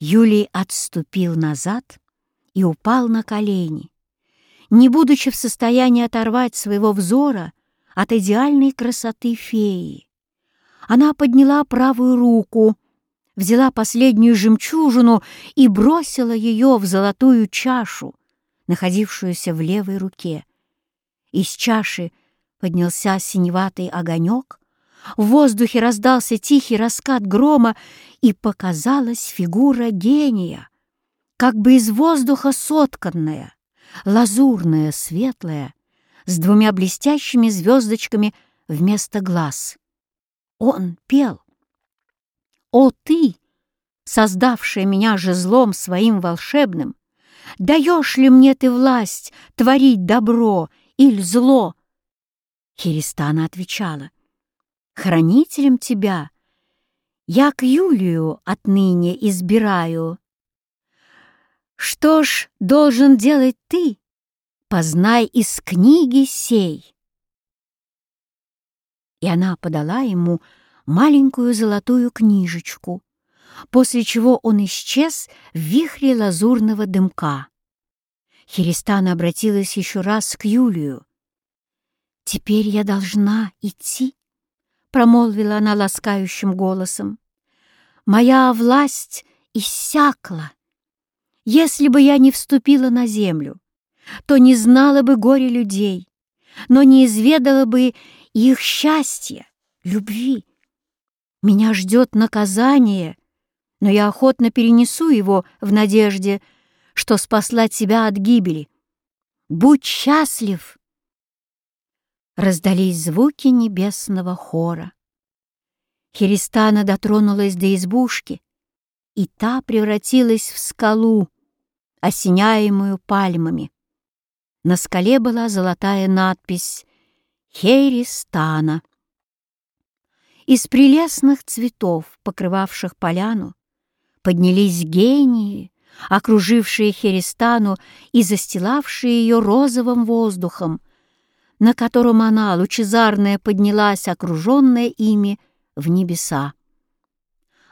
Юлий отступил назад и упал на колени, не будучи в состоянии оторвать своего взора от идеальной красоты феи. Она подняла правую руку, взяла последнюю жемчужину и бросила ее в золотую чашу, находившуюся в левой руке. Из чаши поднялся синеватый огонек, в воздухе раздался тихий раскат грома, и показалась фигура гения, как бы из воздуха сотканная, лазурная, светлая, с двумя блестящими звездочками вместо глаз. Он пел. «О ты, создавшая меня же злом своим волшебным, даешь ли мне ты власть творить добро или зло?» Хиристана отвечала, «Хранителем тебя я к Юлию отныне избираю». «Что ж должен делать ты? Познай из книги сей». И она подала ему маленькую золотую книжечку, после чего он исчез в вихре лазурного дымка. Хиристана обратилась еще раз к Юлию. «Теперь я должна идти?» — промолвила она ласкающим голосом. «Моя власть иссякла. Если бы я не вступила на землю, то не знала бы горе людей, но не изведала бы их счастья, любви. Меня ждет наказание, но я охотно перенесу его в надежде, что спасла тебя от гибели. Будь счастлив!» Раздались звуки небесного хора. Хиристана дотронулась до избушки, и та превратилась в скалу, осеняемую пальмами. На скале была золотая надпись «Херистана». Из прелестных цветов, покрывавших поляну, поднялись гении, окружившие Херистану и застилавшие ее розовым воздухом, на котором она, лучезарная, поднялась, окруженная ими, в небеса.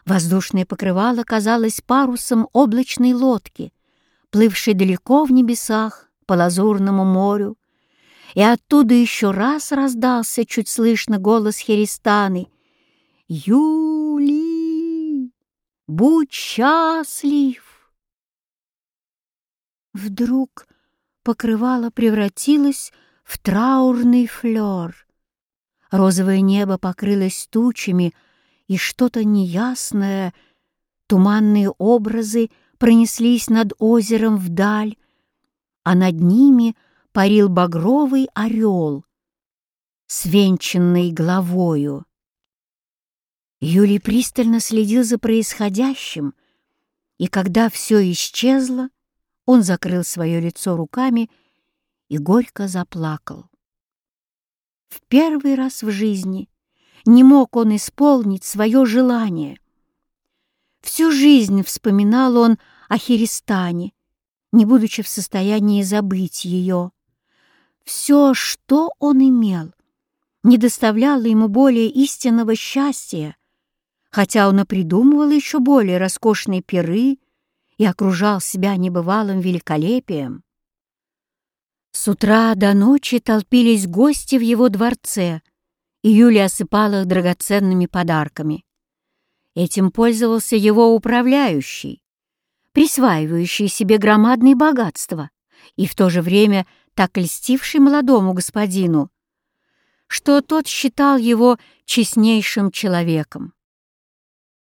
Воздушное покрывало казалось парусом облачной лодки, плывшей далеко в небесах по лазурному морю, и оттуда еще раз раздался чуть слышно голос Херистаны. «Юли, будь счастлив!» Вдруг покрывало превратилось траурный флёр. Розовое небо покрылось тучами, и что-то неясное, туманные образы пронеслись над озером вдаль, а над ними парил багровый орел с венчанной головою. Юлий пристально следил за происходящим, и когда все исчезло, он закрыл свое лицо руками и горько заплакал. В первый раз в жизни не мог он исполнить свое желание. Всю жизнь вспоминал он о Хиристане, не будучи в состоянии забыть ее. Все, что он имел, не доставляло ему более истинного счастья, хотя он и придумывал еще более роскошные пиры и окружал себя небывалым великолепием. С утра до ночи толпились гости в его дворце, и Юлия осыпала их драгоценными подарками. Этим пользовался его управляющий, присваивающий себе громадные богатства и в то же время так льстивший молодому господину, что тот считал его честнейшим человеком.